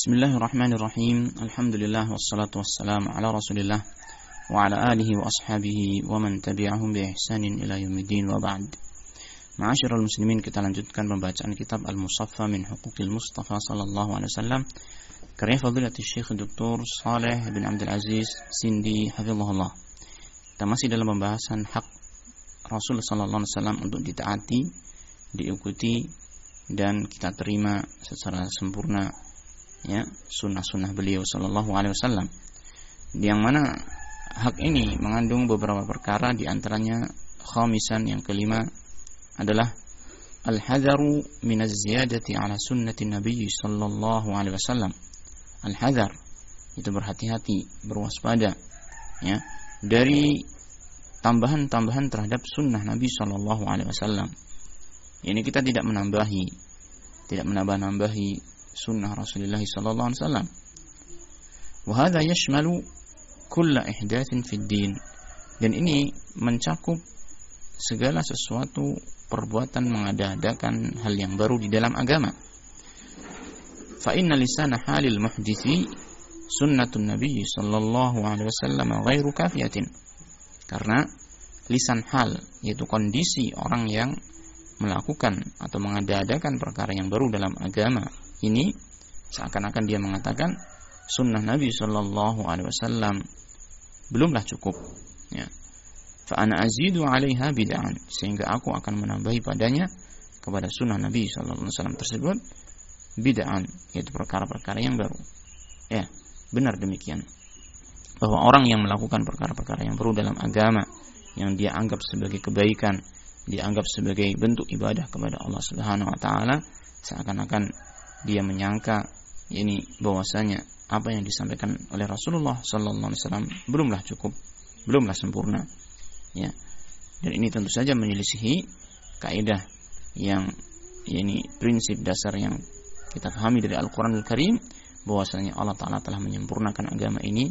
Bismillahirrahmanirrahim. Alhamdulillah wassalatu wassalamu ala Rasulillah wa ala alihi wa ashabihi wa man tabi'ahum bi ihsanin ila yaumiddin wa ba'd. Ma'asyiral muslimin, kita lanjutkan pembacaan kitab Al-Musaffa min Huquqil Mustafa sallallahu alaihi wasallam karya Fadilatul Syekh Dr. Saleh bin Abdul Aziz Sindi hafizahullah. Kita masih dalam pembahasan hak Rasul sallallahu alaihi wasallam untuk ditaati, diikuti dan kita terima secara sempurna ya sunnah-sunnah beliau sallallahu alaihi wasallam yang mana hak ini mengandung beberapa perkara di antaranya khamisan yang kelima adalah al-hadaru min az-ziyadati ala sunnati nabi sallallahu alaihi wasallam al-hadar itu berhati-hati berwaspada ya dari tambahan-tambahan terhadap sunnah Nabi Shallallahu Alaihi Wasallam. Ini kita tidak menambahi, tidak menambah-nambahi sunnah Rasulullah Sallallahu Alaihi Wasallam. Wahada yashmalu kulla ihdathin fid din. Dan ini mencakup segala sesuatu perbuatan mengada-adakan hal yang baru di dalam agama. Fa inna lisana halil muhdithi sunnatun nabi sallallahu alaihi wasallam ghairu kafiyatin. Karena lisan hal yaitu kondisi orang yang melakukan atau mengada-adakan perkara yang baru dalam agama ini seakan-akan dia mengatakan sunnah Nabi Shallallahu Alaihi Wasallam belumlah cukup. Ya. Fa'ana azidu alaiha bid'an sehingga aku akan menambahi padanya kepada sunnah Nabi Shallallahu Alaihi Wasallam tersebut bid'an yaitu perkara-perkara yang baru. Ya, benar demikian bahwa orang yang melakukan perkara-perkara yang baru dalam agama yang dia anggap sebagai kebaikan, dianggap sebagai bentuk ibadah kepada Allah Subhanahu wa taala, seakan-akan dia menyangka ini bahwasanya apa yang disampaikan oleh Rasulullah sallallahu alaihi wasallam belumlah cukup, belumlah sempurna. Ya. Dan ini tentu saja menyelisihi kaidah yang ini prinsip dasar yang kita pahami dari Al-Qur'anul Karim bahwasanya Allah taala telah menyempurnakan agama ini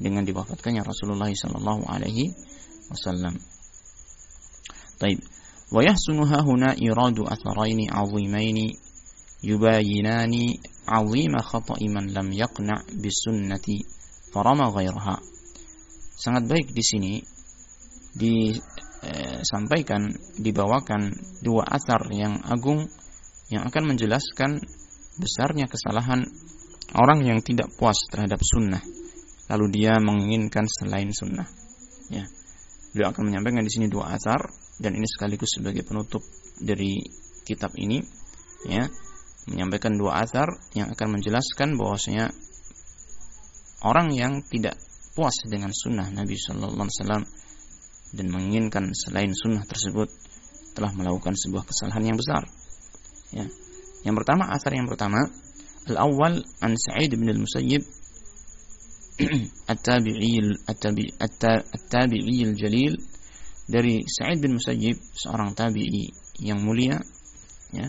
dengan diwafatkannya Rasulullah sallallahu alaihi wasallam. Baik. Wa yahsunuha huna iradu atharaini 'azimaini yubayinani 'azima khata'i man lam yaqna' bisunnati farama ghairaha. Sangat baik di sini disampaikan dibawakan dua asar yang agung yang akan menjelaskan besarnya kesalahan orang yang tidak puas terhadap sunnah lalu dia menginginkan selain sunnah. Ya. Beliau akan menyampaikan di sini dua asar dan ini sekaligus sebagai penutup dari kitab ini ya menyampaikan dua asar yang akan menjelaskan bahwasanya orang yang tidak puas dengan sunnah Nabi Shallallahu Alaihi Wasallam dan menginginkan selain sunnah tersebut telah melakukan sebuah kesalahan yang besar. Ya. Yang pertama asar yang pertama al awal an Sa'id bin al Musayyib At-Tabi'i Al-Jalil dari Sa'id bin Musayyib seorang tabi'i yang mulia ya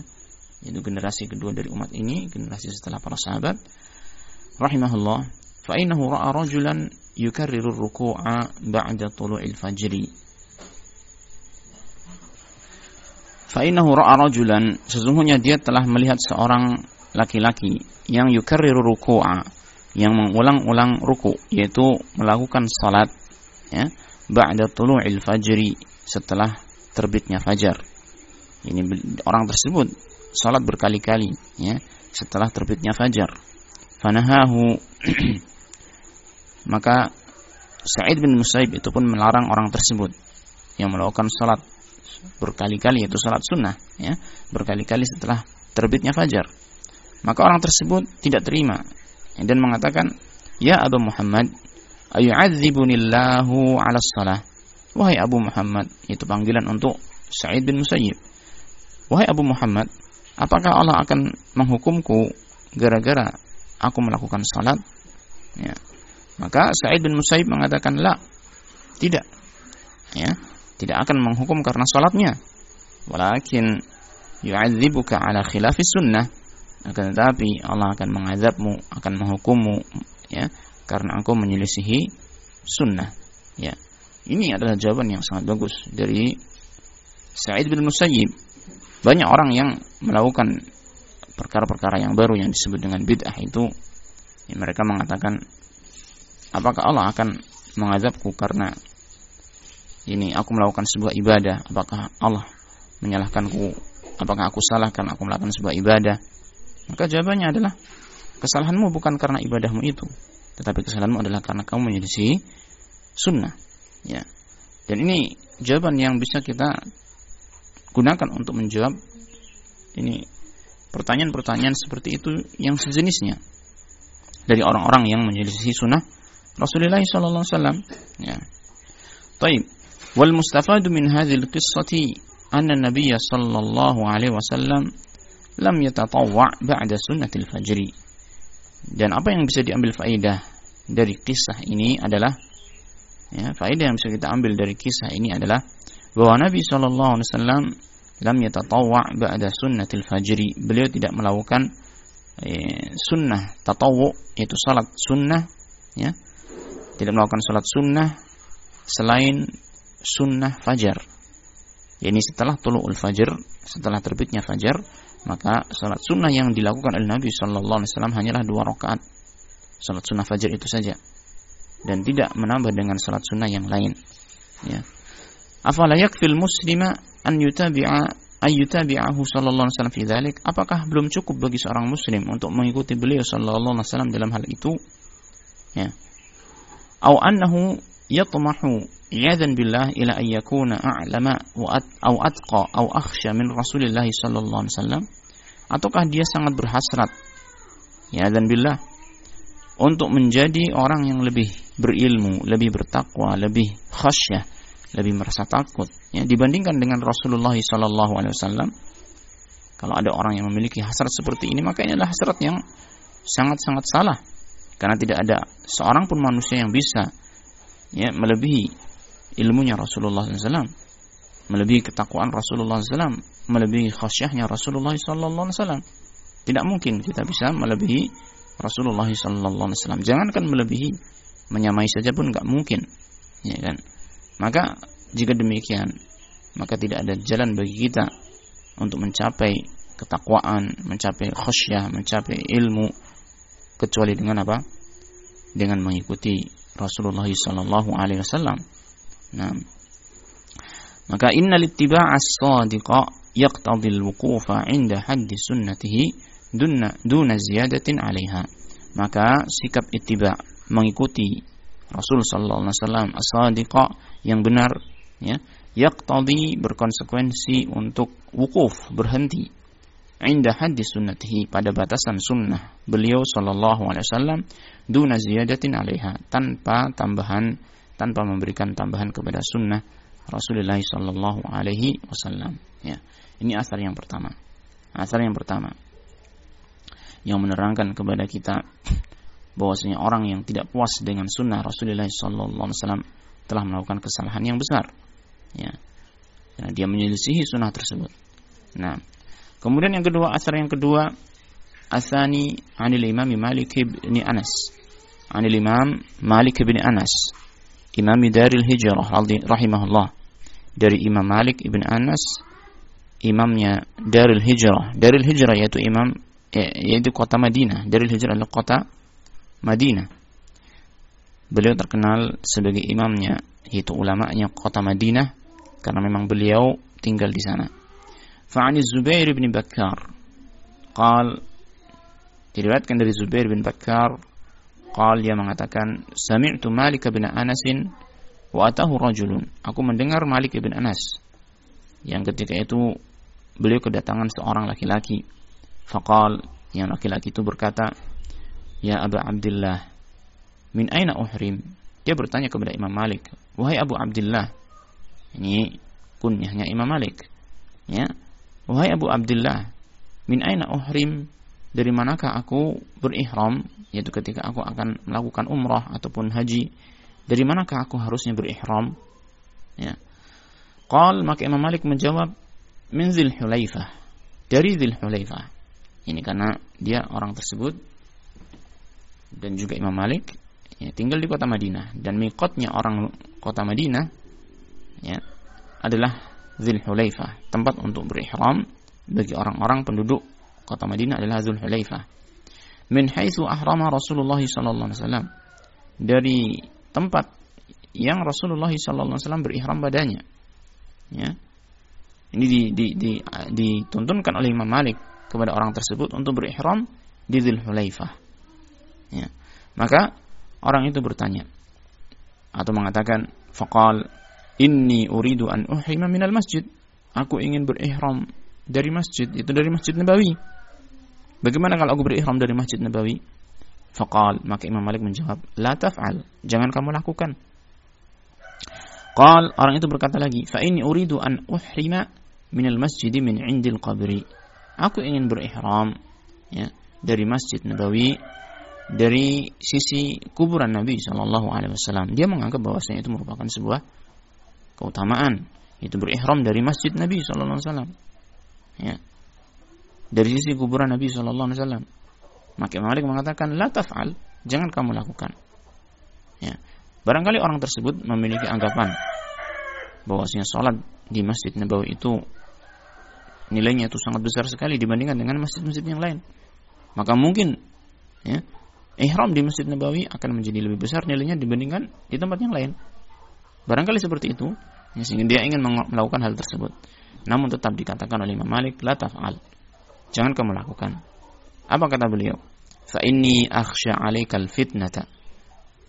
yaitu generasi kedua dari umat ini generasi setelah para sahabat rahimahullah fa innahu ra'a rajulan yukarriru ruku'a ba'da tulu'il fajri fa innahu ra'a rajulan sesungguhnya dia telah melihat seorang laki-laki yang yukarriru ruku'a yang mengulang-ulang ruku yaitu melakukan salat ya ba'da tulu'il fajri setelah terbitnya fajar. Ini orang tersebut salat berkali-kali ya setelah terbitnya fajar. Fanahahu maka Sa'id bin Musaib itu pun melarang orang tersebut yang melakukan salat berkali-kali yaitu salat sunnah ya berkali-kali setelah terbitnya fajar. Maka orang tersebut tidak terima dan mengatakan, "Ya Abu Muhammad, ayu'adzibunillahu 'ala shalah." Wahai Abu Muhammad, itu panggilan untuk Sa'id bin Musayyib. Wahai Abu Muhammad, apakah Allah akan menghukumku gara-gara aku melakukan salat? Ya. Maka Sa'id bin Musayyib mengatakan, "La." Tidak. Ya, tidak akan menghukum karena salatnya. Walakin yu'adzibuka ala khilafis sunnah akan tetapi Allah akan mengazabmu akan menghukummu ya karena engkau menyelisihi sunnah ya ini adalah jawaban yang sangat bagus dari Sa'id bin Musayyib banyak orang yang melakukan perkara-perkara yang baru yang disebut dengan bid'ah itu ya mereka mengatakan apakah Allah akan mengazabku karena ini aku melakukan sebuah ibadah? Apakah Allah menyalahkanku? Apakah aku salah karena aku melakukan sebuah ibadah? Maka jawabannya adalah kesalahanmu bukan karena ibadahmu itu tetapi kesalahanmu adalah karena kamu menyelisih sunnah. Ya. Dan ini jawaban yang bisa kita gunakan untuk menjawab ini pertanyaan-pertanyaan seperti itu yang sejenisnya dari orang-orang yang menyelisih sunnah Rasulullah sallallahu alaihi wasallam ya. Wal mustafadu min hadhihi al-qissati anna an-nabiy sallallahu alaihi wasallam lam yatatawwa' ba'da sunnatil fajr. Dan apa yang bisa diambil faidah dari kisah ini adalah ya, faidah yang bisa kita ambil dari kisah ini adalah bahwa Nabi sallallahu alaihi wasallam lam yatatawwa' ba'da sunnatil fajri. Beliau tidak melakukan eh, sunnah tatawu yaitu salat sunnah ya. Tidak melakukan salat sunnah selain sunnah fajar. Yani setelah tulu'ul fajr, setelah terbitnya fajar, maka salat sunnah yang dilakukan oleh Nabi Shallallahu Alaihi Wasallam hanyalah dua rakaat. Salat sunnah fajar itu saja, dan tidak menambah dengan salat sunnah yang lain. Ya. Afala yakfil muslima an yutabi'a ay yutabi'ahu sallallahu alaihi wasallam fi dzalik? Apakah belum cukup bagi seorang muslim untuk mengikuti beliau sallallahu alaihi wasallam dalam hal itu? Ya. Au annahu yatmahu iyadan billah ila an yakuna a'lama wa at, au atqa au akhsha min Rasulillah sallallahu alaihi wasallam? Ataukah dia sangat berhasrat ya dan billah untuk menjadi orang yang lebih berilmu, lebih bertakwa, lebih khasyah lebih merasa takut. Ya dibandingkan dengan Rasulullah Wasallam kalau ada orang yang memiliki hasrat seperti ini maka ini adalah hasrat yang sangat-sangat salah. Karena tidak ada seorang pun manusia yang bisa ya melebihi ilmunya Rasulullah SAW melebihi ketakwaan Rasulullah SAW melebihi khasyahnya Rasulullah SAW tidak mungkin kita bisa melebihi Rasulullah SAW jangankan melebihi menyamai saja pun nggak mungkin. Ya kan maka jika demikian, maka tidak ada jalan bagi kita untuk mencapai ketakwaan, mencapai khusyah, mencapai ilmu kecuali dengan apa? Dengan mengikuti Rasulullah sallallahu alaihi wasallam. Nah, maka innal ittiba'a as-sadiqa yaqtadi al-wuqufa 'inda haddi sunnatihi duna duna ziyadatin 'alaiha. Maka sikap ittiba mengikuti Rasul sallallahu alaihi wasallam as-sadiqa yang benar ya yaqtadi berkonsekuensi untuk wukuf berhenti. Inda hadis sunnatihi pada batasan sunnah beliau sallallahu alaihi wasallam duna ziyadatin alaiha tanpa tambahan tanpa memberikan tambahan kepada sunnah Rasulullah sallallahu alaihi wasallam ya. Ini asar yang pertama. Asar yang pertama. Yang menerangkan kepada kita bahwasanya orang yang tidak puas dengan sunnah Rasulullah wasallam telah melakukan kesalahan yang besar. Ya. Karena dia menyelisihi sunnah tersebut. Nah, kemudian yang kedua, asar yang kedua, asani anil imam Malik bin Anas. Anil imam Malik bin Anas. Imam Daril Hijrah rahimahullah. Dari Imam Malik ibn Anas, imamnya Daril Hijrah. Daril Hijrah yaitu imam ya, yaitu kota Madinah. Daril Hijrah adalah kota Madinah Beliau terkenal sebagai imamnya, yaitu ulamanya kota Madinah, karena memang beliau tinggal di sana. Fa'ani Zubair bin Bakar, qal diriwayatkan dari Zubair bin Bakar, qal dia mengatakan, sami'tu Malik bin Anasin wa atahu rajulun. Aku mendengar Malik bin Anas yang ketika itu beliau kedatangan seorang laki-laki. Faqal yang laki-laki itu berkata, "Ya Abu Abdullah, min aina uhrim? Dia bertanya kepada Imam Malik, "Wahai Abu Abdullah." Ini kunyahnya Imam Malik. Ya. "Wahai Abu Abdullah, min aina uhrim?" Dari manakah aku berihram? Yaitu ketika aku akan melakukan umrah ataupun haji. Dari manakah aku harusnya berihram? Ya. Qal maka Imam Malik menjawab, "Min Dzil Hulaifah." Dari Dzil Hulaifah. Ini karena dia orang tersebut dan juga Imam Malik ya, tinggal di kota Madinah dan mikotnya orang kota Madinah ya adalah Zil Hulaifah tempat untuk berihram bagi orang-orang penduduk kota Madinah adalah Dzul Hulaifah. Min haitsu ahrama Rasulullah sallallahu alaihi wasallam. Dari tempat yang Rasulullah sallallahu alaihi wasallam berihram padanya. Ya. Ini di, di, di, dituntunkan oleh Imam Malik kepada orang tersebut untuk berihram di Dzul Hulaifah. Ya. Maka orang itu bertanya atau mengatakan faqal inni uridu an uhrima minal masjid. Aku ingin berihram dari masjid, itu dari Masjid Nabawi. Bagaimana kalau aku berihram dari Masjid Nabawi? Faqal, maka Imam Malik menjawab, la taf'al, jangan kamu lakukan. Qal, orang itu berkata lagi, fa inni uridu an uhrima minal masjid min indil qabri. Aku ingin berihram ya, dari Masjid Nabawi dari sisi kuburan Nabi Shallallahu Alaihi Wasallam. Dia menganggap bahwasanya itu merupakan sebuah keutamaan. Itu berihram dari masjid Nabi Shallallahu Alaihi Wasallam. Ya. Dari sisi kuburan Nabi Shallallahu Alaihi Wasallam. Maka Malik mengatakan, la taf'al, jangan kamu lakukan. Ya. Barangkali orang tersebut memiliki anggapan bahwasanya sholat di Masjid Nabawi itu nilainya itu sangat besar sekali dibandingkan dengan masjid-masjid yang lain. Maka mungkin ya, ihram di Masjid Nabawi akan menjadi lebih besar nilainya dibandingkan di tempat yang lain. Barangkali seperti itu, ya, sehingga dia ingin melakukan hal tersebut. Namun tetap dikatakan oleh Imam Malik, la taf'al. Jangan kamu lakukan. Apa kata beliau? Fa inni akhsha 'alaikal fitnata.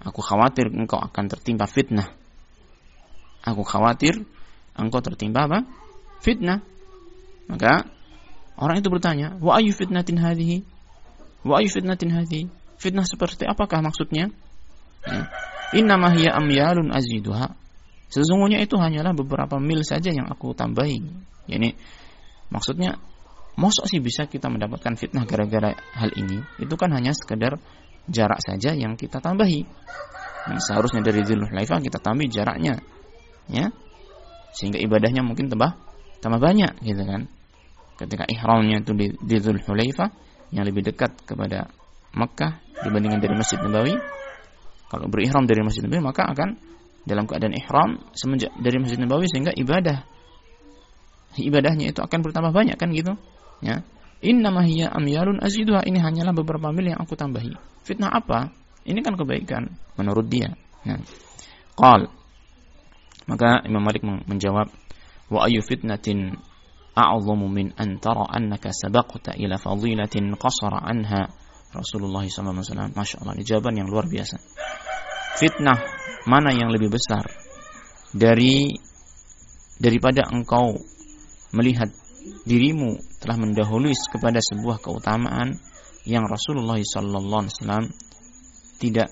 Aku khawatir engkau akan tertimpa fitnah. Aku khawatir engkau tertimpa apa? Fitnah. Maka orang itu bertanya, "Wa ayu fitnatin hadhihi?" Wa ayu fitnatin hadhihi? Fitnah seperti apakah maksudnya? Ya. Innama amyalun aziduha. Sesungguhnya itu hanyalah beberapa mil saja yang aku tambahi. Yani maksudnya mosok sih bisa kita mendapatkan fitnah gara-gara hal ini? Itu kan hanya sekedar jarak saja yang kita tambahi. Nah, seharusnya dari Dzulhulaifah kita tambah jaraknya. Ya. Sehingga ibadahnya mungkin tambah tambah banyak gitu kan. Ketika ihramnya itu di, di Dzulhulaifah yang lebih dekat kepada Mekah dibandingkan dari Masjid Nabawi, kalau berihram dari Masjid Nabawi maka akan dalam keadaan ihram semenjak dari Masjid Nabawi sehingga ibadah. Ibadahnya itu akan bertambah banyak kan gitu? Ya. Innama hiya amyalun aziduha. Ini hanyalah beberapa mil yang aku tambahi. Fitnah apa? Ini kan kebaikan menurut dia. Nah qal. Maka Imam Malik menjawab wa ayu fitnatin a'zamu min an tara annaka sabaqta ila fadilatin qasara anha Rasulullah SAW. Masya Allah, ini jawaban yang luar biasa. Fitnah mana yang lebih besar dari daripada engkau melihat dirimu telah mendahului kepada sebuah keutamaan yang Rasulullah SAW tidak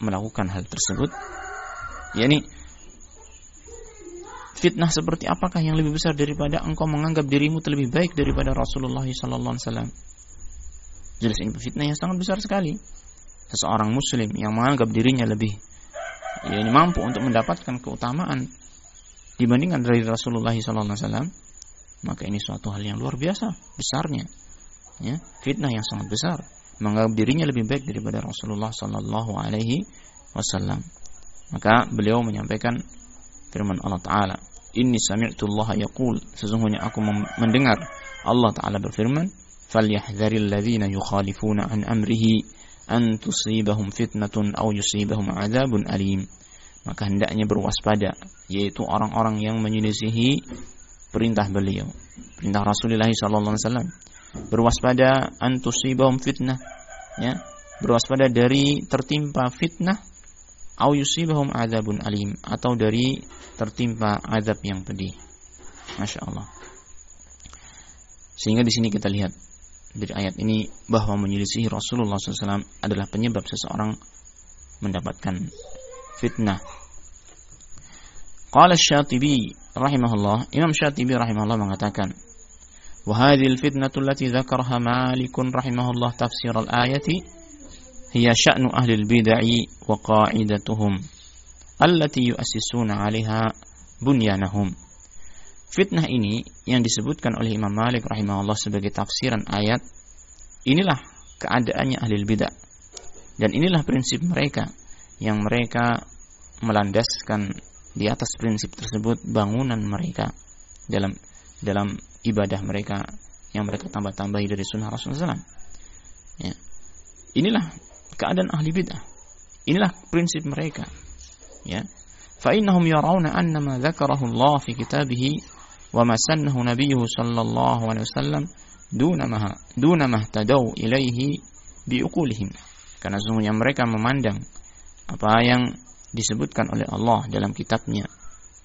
melakukan hal tersebut. yakni fitnah seperti apakah yang lebih besar daripada engkau menganggap dirimu lebih baik daripada Rasulullah SAW? Jelas ini fitnah yang sangat besar sekali. Seseorang muslim yang menganggap dirinya lebih ya ini mampu untuk mendapatkan keutamaan dibandingkan dari Rasulullah SAW, maka ini suatu hal yang luar biasa besarnya. Ya, fitnah yang sangat besar menganggap dirinya lebih baik daripada Rasulullah Wasallam. Maka beliau menyampaikan firman Allah Taala, Inni sami'tu Allah yaqul, sesungguhnya aku mendengar Allah Taala berfirman, falyahdharil ladzina yukhalifuna an amrihi an tusibahum fitnatun aw yusibahum adzabun alim maka hendaknya berwaspada yaitu orang-orang yang menyelisihi perintah beliau perintah Rasulullah sallallahu alaihi wasallam. Berwaspada an tusibahum fitnah ya. Berwaspada dari tertimpa fitnah aw yusibahum adzabun alim atau dari tertimpa azab yang pedih. Masya Allah. Sehingga di sini kita lihat dari ayat ini bahwa menyelisihi Rasulullah SAW adalah penyebab seseorang mendapatkan fitnah. Qala Syatibi rahimahullah, Imam Syatibi rahimahullah mengatakan, وهذه الفتنة التي ذكرها مالك رحمه الله تفسير الآية هي شأن أهل البدع وقاعدتهم التي يؤسسون عليها بنيانهم Fitnah ini yang disebutkan oleh Imam Malik rahimahullah sebagai tafsiran ayat, inilah keadaannya ahli bidah. Dan inilah prinsip mereka yang mereka melandaskan di atas prinsip tersebut bangunan mereka dalam dalam ibadah mereka yang mereka tambah-tambahi dari sunnah Rasulullah SAW. Ya. Inilah keadaan ahli bid'ah. Inilah prinsip mereka. Ya. فإنهم يرون أن ما ذكره الله في كتابه وما سنه نبيه صلى الله عليه وسلم دون ما دون ما اهتدوا إليه بأقولهم karena sesungguhnya mereka memandang apa yang disebutkan oleh Allah dalam kitabnya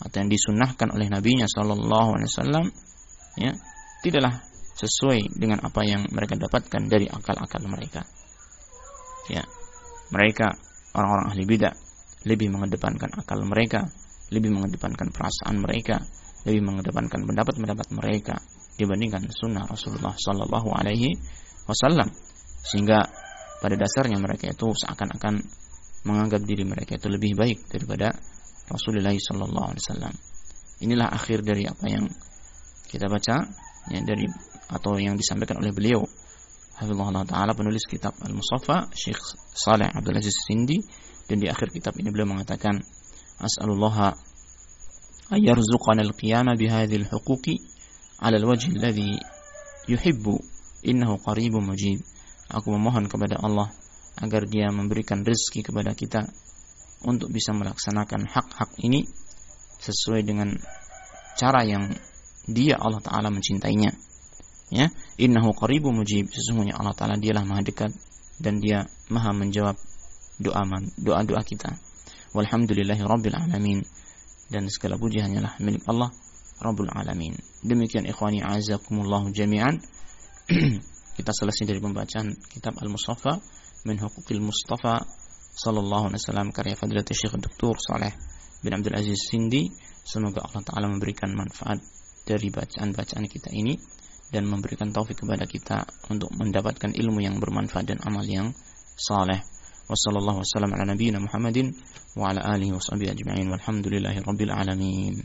atau yang disunnahkan oleh nabinya sallallahu alaihi wasallam ya tidaklah sesuai dengan apa yang mereka dapatkan dari akal-akal mereka ya mereka orang-orang ahli bidah lebih mengedepankan akal mereka lebih mengedepankan perasaan mereka lebih mengedepankan pendapat-pendapat mereka dibandingkan sunnah Rasulullah sallallahu alaihi wasallam. Sehingga pada dasarnya mereka itu seakan-akan menganggap diri mereka itu lebih baik daripada Rasulullah sallallahu alaihi wasallam. Inilah akhir dari apa yang kita baca ya dari atau yang disampaikan oleh beliau. Hafizullah taala penulis kitab Al-Musaffa Syekh Saleh Abdul Aziz Sindi. Dan di akhir kitab ini beliau mengatakan as'alullah ayarzuqana al-qiyama bihadhihi al-huquqi 'ala al-wajhi alladhi yuhibbu innahu qaribun mujib aku memohon kepada Allah agar dia memberikan rezeki kepada kita untuk bisa melaksanakan hak-hak ini sesuai dengan cara yang dia Allah Ta'ala mencintainya. Ya innahu qaribu mujib. Sesungguhnya Allah Ta'ala dialah maha dekat dan dia maha menjawab doa doa doa kita. Walhamdulillahi rabbil alamin dan segala puji hanyalah milik Allah Rabbul Alamin demikian ikhwani azakumullah jami'an kita selesai dari pembacaan kitab Al-Mustafa min huquqil Mustafa sallallahu alaihi wasallam karya Fadilatul Syekh Dr. Saleh bin Abdul Aziz Sindi semoga Allah taala memberikan manfaat dari bacaan-bacaan kita ini dan memberikan taufik kepada kita untuk mendapatkan ilmu yang bermanfaat dan amal yang saleh. Wassallallahu wasallam ala nabiyyina Muhammadin wa ala alihi wa sahbihi ajma'in walhamdulillahi rabbil alamin.